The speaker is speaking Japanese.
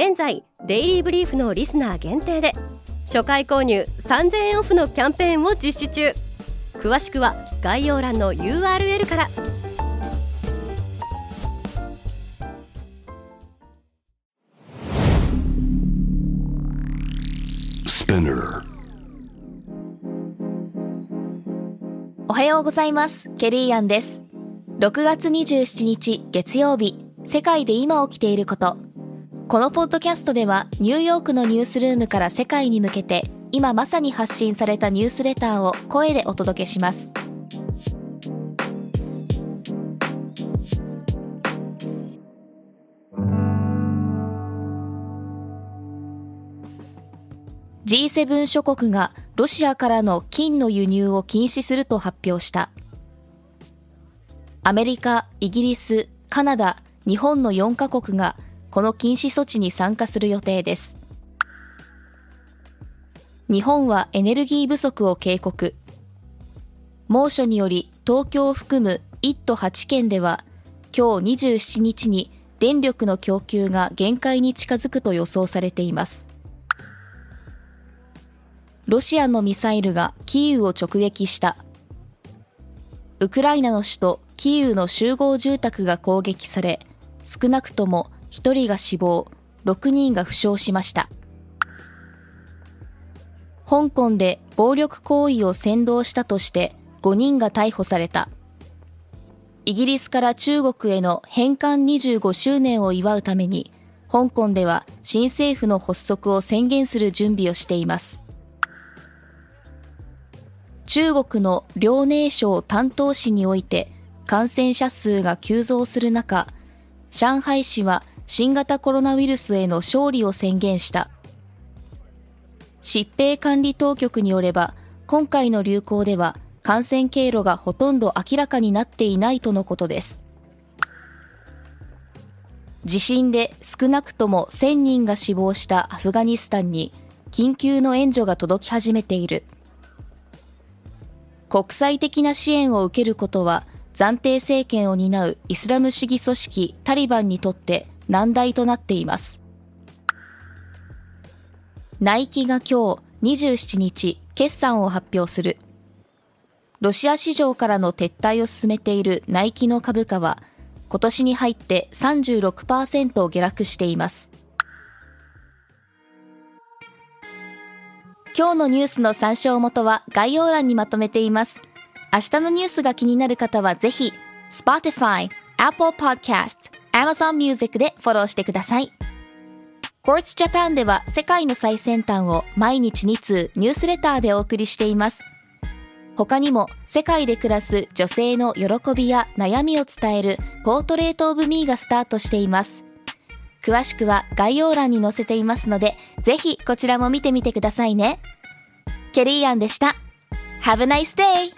現在デイリーブリーフのリスナー限定で初回購入3000円オフのキャンペーンを実施中。詳しくは概要欄の URL から。おはようございます。ケリーアンです。6月27日月曜日。世界で今起きていることこのポッドキャストではニューヨークのニュースルームから世界に向けて今まさに発信されたニュースレターを声でお届けします。G7 諸国がロシアからの金の輸入を禁止すると発表した。アメリカ、イギリス、カナダ、日本の4カ国がこの禁止措置に参加する予定です。日本はエネルギー不足を警告。猛暑により東京を含む1都8県では今日27日に電力の供給が限界に近づくと予想されています。ロシアのミサイルがキーウを直撃した。ウクライナの首都キーウの集合住宅が攻撃され、少なくとも1人が死亡、6人が負傷しました。香港で暴力行為を扇動したとして5人が逮捕された。イギリスから中国への返還25周年を祝うために、香港では新政府の発足を宣言する準備をしています。中国の遼寧省担当市において感染者数が急増する中、上海市は新型コロナウイルスへの勝利を宣言した。疾病管理当局によれば、今回の流行では感染経路がほとんど明らかになっていないとのことです。地震で少なくとも1000人が死亡したアフガニスタンに緊急の援助が届き始めている。国際的な支援を受けることは暫定政権を担うイスラム主義組織タリバンにとって難題となっています。ナイキが今日27日決算を発表する。ロシア市場からの撤退を進めているナイキの株価は今年に入って36%下落しています。今日のニュースの参照元は概要欄にまとめています。明日のニュースが気になる方はぜひ Spotify、Apple Podcasts、Amazon Music でフォローしてください。Quartz Japan では世界の最先端を毎日2通ニュースレターでお送りしています。他にも世界で暮らす女性の喜びや悩みを伝えるポートレートオブミーがスタートしています。詳しくは概要欄に載せていますので、ぜひこちらも見てみてくださいね。ケリーアンでした。Have a nice day!